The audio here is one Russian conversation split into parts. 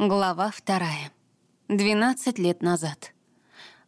Глава вторая. 12 лет назад.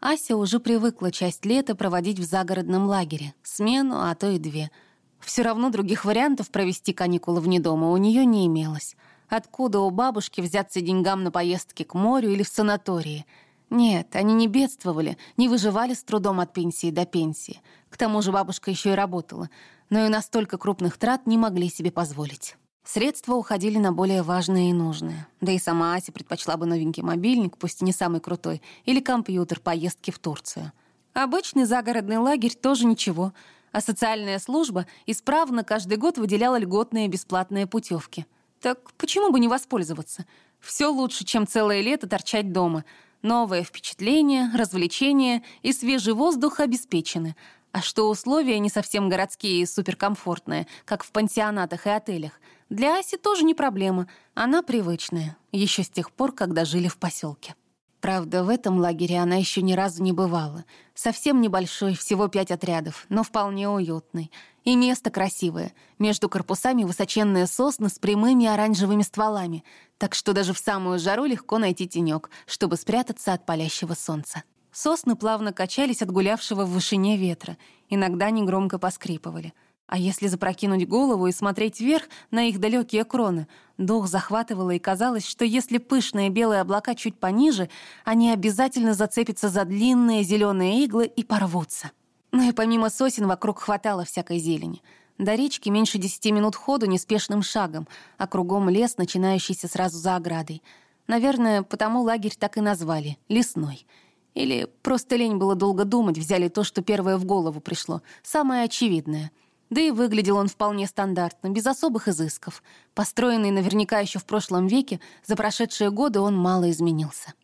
Ася уже привыкла часть лета проводить в загородном лагере. Смену, а то и две. Все равно других вариантов провести каникулы вне дома у нее не имелось. Откуда у бабушки взяться деньгам на поездки к морю или в санатории? Нет, они не бедствовали, не выживали с трудом от пенсии до пенсии. К тому же бабушка еще и работала, но и настолько крупных трат не могли себе позволить. Средства уходили на более важное и нужное. Да и сама Ася предпочла бы новенький мобильник, пусть и не самый крутой, или компьютер поездки в Турцию. Обычный загородный лагерь тоже ничего, а социальная служба исправно каждый год выделяла льготные бесплатные путевки. Так почему бы не воспользоваться? Все лучше, чем целое лето торчать дома. Новые впечатления, развлечения и свежий воздух обеспечены — а что условия не совсем городские и суперкомфортные, как в пансионатах и отелях, для Аси тоже не проблема. Она привычная, еще с тех пор, когда жили в поселке. Правда, в этом лагере она еще ни разу не бывала. Совсем небольшой, всего пять отрядов, но вполне уютный. И место красивое. Между корпусами высоченные сосны с прямыми оранжевыми стволами, так что даже в самую жару легко найти тенек, чтобы спрятаться от палящего солнца. Сосны плавно качались от гулявшего в вышине ветра, иногда негромко поскрипывали. А если запрокинуть голову и смотреть вверх на их далекие кроны, дух захватывало и казалось, что если пышные белые облака чуть пониже, они обязательно зацепятся за длинные зеленые иглы и порвутся. Но и помимо сосен вокруг хватало всякой зелени. До речки меньше десяти минут ходу неспешным шагом, а кругом лес, начинающийся сразу за оградой. Наверное, потому лагерь так и назвали — лесной — или просто лень было долго думать, взяли то, что первое в голову пришло, самое очевидное. Да и выглядел он вполне стандартно, без особых изысков. Построенный наверняка еще в прошлом веке, за прошедшие годы он мало изменился.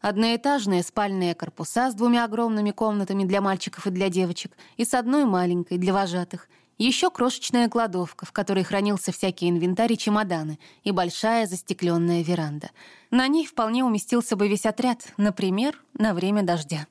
Одноэтажные спальные корпуса с двумя огромными комнатами для мальчиков и для девочек и с одной маленькой для вожатых — еще крошечная кладовка, в которой хранился всякий инвентарь и чемоданы, и большая застекленная веранда. На ней вполне уместился бы весь отряд, например, на время дождя.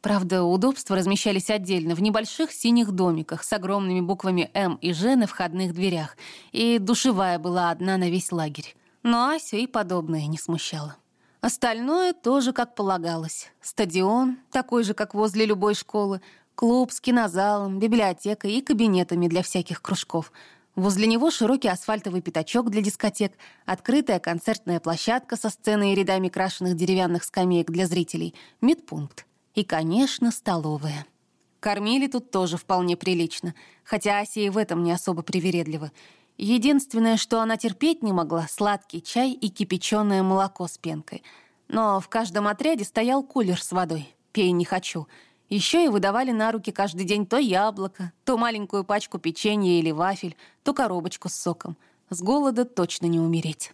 Правда, удобства размещались отдельно, в небольших синих домиках с огромными буквами «М» и «Ж» на входных дверях, и душевая была одна на весь лагерь. Но Асю и подобное не смущало. Остальное тоже как полагалось. Стадион, такой же, как возле любой школы, Клуб с кинозалом, библиотекой и кабинетами для всяких кружков. Возле него широкий асфальтовый пятачок для дискотек, открытая концертная площадка со сценой и рядами крашенных деревянных скамеек для зрителей, медпункт и, конечно, столовая. Кормили тут тоже вполне прилично, хотя Ася и в этом не особо привередлива. Единственное, что она терпеть не могла — сладкий чай и кипяченое молоко с пенкой. Но в каждом отряде стоял кулер с водой. «Пей не хочу», еще и выдавали на руки каждый день то яблоко, то маленькую пачку печенья или вафель, то коробочку с соком. С голода точно не умереть.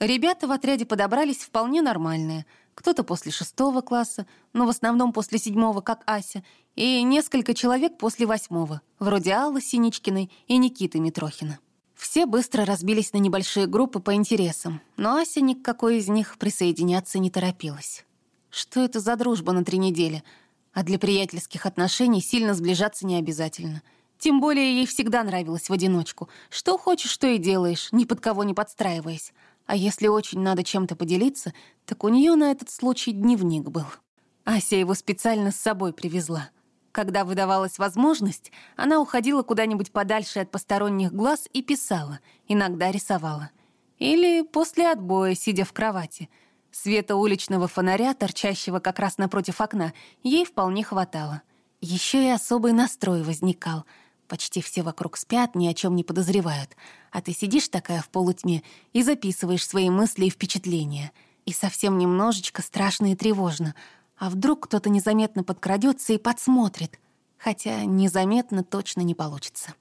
Ребята в отряде подобрались вполне нормальные. Кто-то после шестого класса, но в основном после седьмого, как Ася, и несколько человек после восьмого, вроде Аллы Синичкиной и Никиты Митрохина. Все быстро разбились на небольшие группы по интересам, но Ася ни к какой из них присоединяться не торопилась. Что это за дружба на три недели — а для приятельских отношений сильно сближаться не обязательно. Тем более ей всегда нравилось в одиночку. Что хочешь, что и делаешь, ни под кого не подстраиваясь. А если очень надо чем-то поделиться, так у нее на этот случай дневник был. Ася его специально с собой привезла. Когда выдавалась возможность, она уходила куда-нибудь подальше от посторонних глаз и писала, иногда рисовала. Или после отбоя, сидя в кровати — Света уличного фонаря, торчащего как раз напротив окна, ей вполне хватало. Еще и особый настрой возникал. Почти все вокруг спят, ни о чем не подозревают. А ты сидишь такая в полутьме и записываешь свои мысли и впечатления. И совсем немножечко страшно и тревожно. А вдруг кто-то незаметно подкрадется и подсмотрит? Хотя незаметно точно не получится.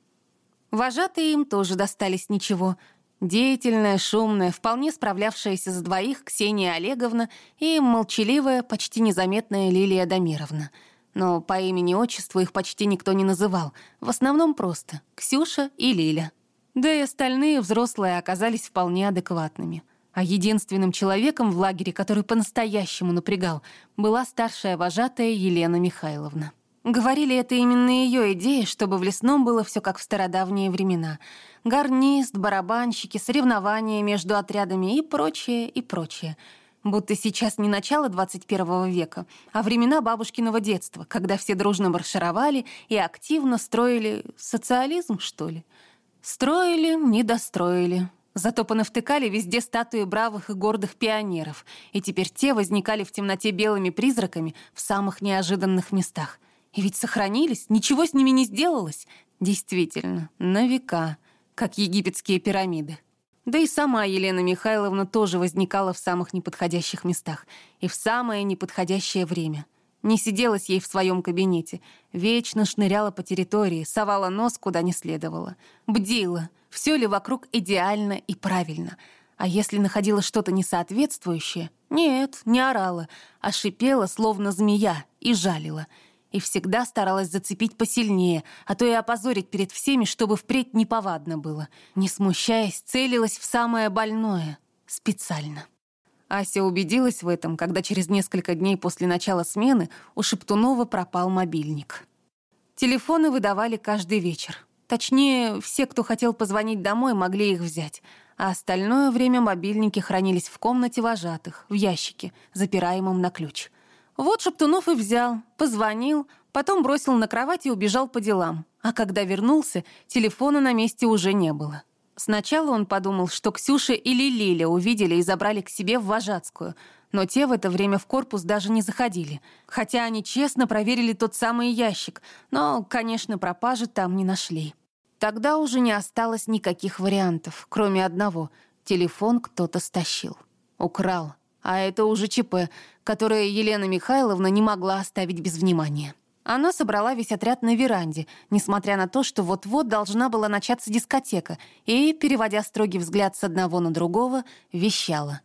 Вожатые им тоже достались ничего — Деятельная, шумная, вполне справлявшаяся за двоих Ксения Олеговна и молчаливая, почти незаметная Лилия Дамировна. Но по имени-отчеству их почти никто не называл. В основном просто Ксюша и Лиля. Да и остальные взрослые оказались вполне адекватными. А единственным человеком в лагере, который по-настоящему напрягал, была старшая вожатая Елена Михайловна. Говорили, это именно ее идея, чтобы в лесном было все как в стародавние времена. Гарнист, барабанщики, соревнования между отрядами и прочее, и прочее. Будто сейчас не начало 21 века, а времена бабушкиного детства, когда все дружно маршировали и активно строили социализм, что ли. Строили, не достроили. Зато понавтыкали везде статуи бравых и гордых пионеров, и теперь те возникали в темноте белыми призраками в самых неожиданных местах. И ведь сохранились, ничего с ними не сделалось. Действительно, на века, как египетские пирамиды. Да и сама Елена Михайловна тоже возникала в самых неподходящих местах и в самое неподходящее время. Не сиделась ей в своем кабинете, вечно шныряла по территории, совала нос куда не следовало, бдила, все ли вокруг идеально и правильно. А если находила что-то несоответствующее, нет, не орала, а шипела, словно змея, и жалила — и всегда старалась зацепить посильнее, а то и опозорить перед всеми, чтобы впредь неповадно было. Не смущаясь, целилась в самое больное. Специально. Ася убедилась в этом, когда через несколько дней после начала смены у Шептунова пропал мобильник. Телефоны выдавали каждый вечер. Точнее, все, кто хотел позвонить домой, могли их взять, а остальное время мобильники хранились в комнате вожатых, в ящике, запираемом на ключ — вот Шептунов и взял, позвонил, потом бросил на кровать и убежал по делам. А когда вернулся, телефона на месте уже не было. Сначала он подумал, что Ксюша или Лиля увидели и забрали к себе в Вожатскую, но те в это время в корпус даже не заходили, хотя они честно проверили тот самый ящик, но, конечно, пропажи там не нашли. Тогда уже не осталось никаких вариантов, кроме одного — телефон кто-то стащил. Украл. А это уже ЧП, которое Елена Михайловна не могла оставить без внимания. Она собрала весь отряд на веранде, несмотря на то, что вот-вот должна была начаться дискотека, и, переводя строгий взгляд с одного на другого, вещала.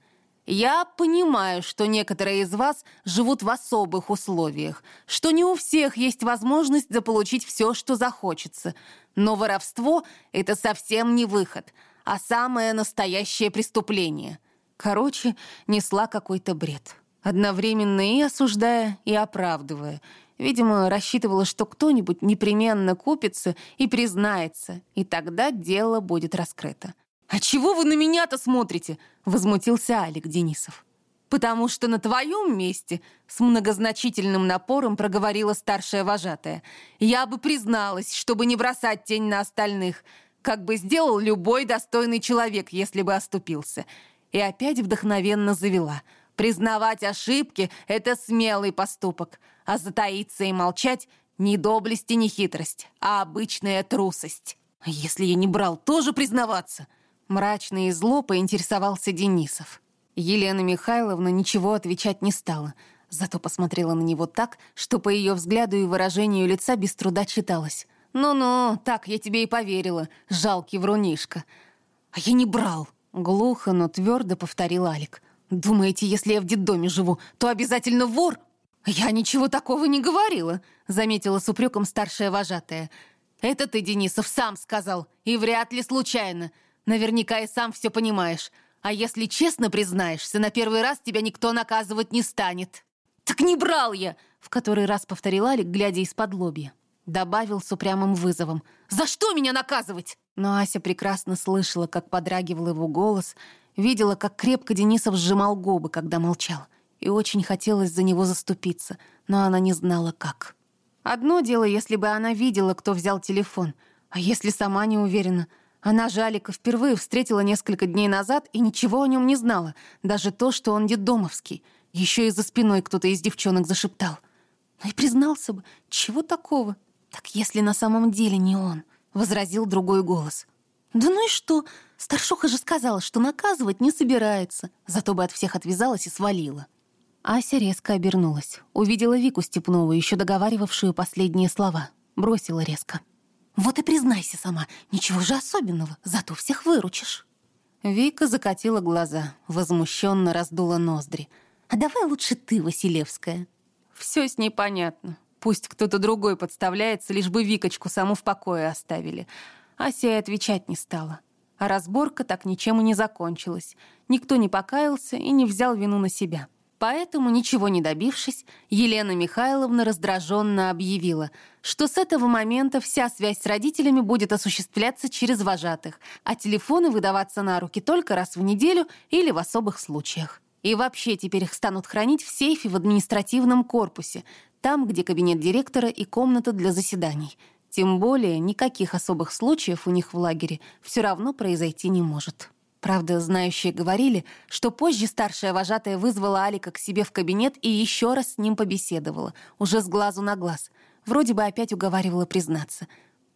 «Я понимаю, что некоторые из вас живут в особых условиях, что не у всех есть возможность заполучить все, что захочется. Но воровство — это совсем не выход, а самое настоящее преступление. Короче, несла какой-то бред. Одновременно и осуждая, и оправдывая. Видимо, рассчитывала, что кто-нибудь непременно купится и признается, и тогда дело будет раскрыто. «А чего вы на меня-то смотрите?» — возмутился Алик Денисов. «Потому что на твоем месте», — с многозначительным напором проговорила старшая вожатая, «я бы призналась, чтобы не бросать тень на остальных, как бы сделал любой достойный человек, если бы оступился и опять вдохновенно завела. Признавать ошибки — это смелый поступок, а затаиться и молчать — не доблесть и не хитрость, а обычная трусость. Если я не брал, тоже признаваться. Мрачно и зло поинтересовался Денисов. Елена Михайловна ничего отвечать не стала, зато посмотрела на него так, что по ее взгляду и выражению лица без труда читалось. «Ну-ну, так я тебе и поверила, жалкий врунишка». «А я не брал», Глухо, но твердо повторил Алик. «Думаете, если я в детдоме живу, то обязательно вор?» «Я ничего такого не говорила», — заметила с упреком старшая вожатая. «Это ты, Денисов, сам сказал, и вряд ли случайно. Наверняка и сам все понимаешь. А если честно признаешься, на первый раз тебя никто наказывать не станет». «Так не брал я!» — в который раз повторил Алик, глядя из-под лобья. Добавил с упрямым вызовом. «За что меня наказывать?» Но Ася прекрасно слышала, как подрагивал его голос, видела, как крепко Денисов сжимал губы, когда молчал, и очень хотелось за него заступиться, но она не знала, как. Одно дело, если бы она видела, кто взял телефон, а если сама не уверена. Она же Алика впервые встретила несколько дней назад и ничего о нем не знала, даже то, что он детдомовский. Еще и за спиной кто-то из девчонок зашептал. Ну и признался бы, чего такого? Так если на самом деле не он — возразил другой голос. «Да ну и что? Старшуха же сказала, что наказывать не собирается, зато бы от всех отвязалась и свалила». Ася резко обернулась. Увидела Вику Степнову, еще договаривавшую последние слова. Бросила резко. «Вот и признайся сама, ничего же особенного, зато всех выручишь». Вика закатила глаза, возмущенно раздула ноздри. «А давай лучше ты, Василевская». Все с ней понятно. Пусть кто-то другой подставляется, лишь бы Викочку саму в покое оставили. Ася и отвечать не стала. А разборка так ничем и не закончилась. Никто не покаялся и не взял вину на себя. Поэтому, ничего не добившись, Елена Михайловна раздраженно объявила, что с этого момента вся связь с родителями будет осуществляться через вожатых, а телефоны выдаваться на руки только раз в неделю или в особых случаях. И вообще теперь их станут хранить в сейфе в административном корпусе, там, где кабинет директора и комната для заседаний. Тем более никаких особых случаев у них в лагере все равно произойти не может. Правда, знающие говорили, что позже старшая вожатая вызвала Алика к себе в кабинет и еще раз с ним побеседовала, уже с глазу на глаз. Вроде бы опять уговаривала признаться.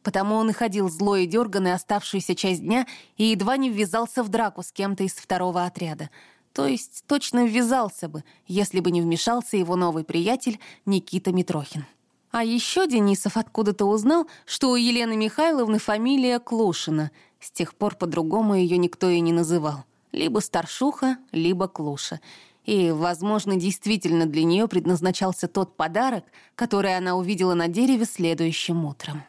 Потому он и ходил злой и дерганный оставшуюся часть дня и едва не ввязался в драку с кем-то из второго отряда. То есть точно ввязался бы, если бы не вмешался его новый приятель Никита Митрохин. А еще Денисов откуда-то узнал, что у Елены Михайловны фамилия Клушина — с тех пор по-другому ее никто и не называл. Либо старшуха, либо клуша. И, возможно, действительно для нее предназначался тот подарок, который она увидела на дереве следующим утром.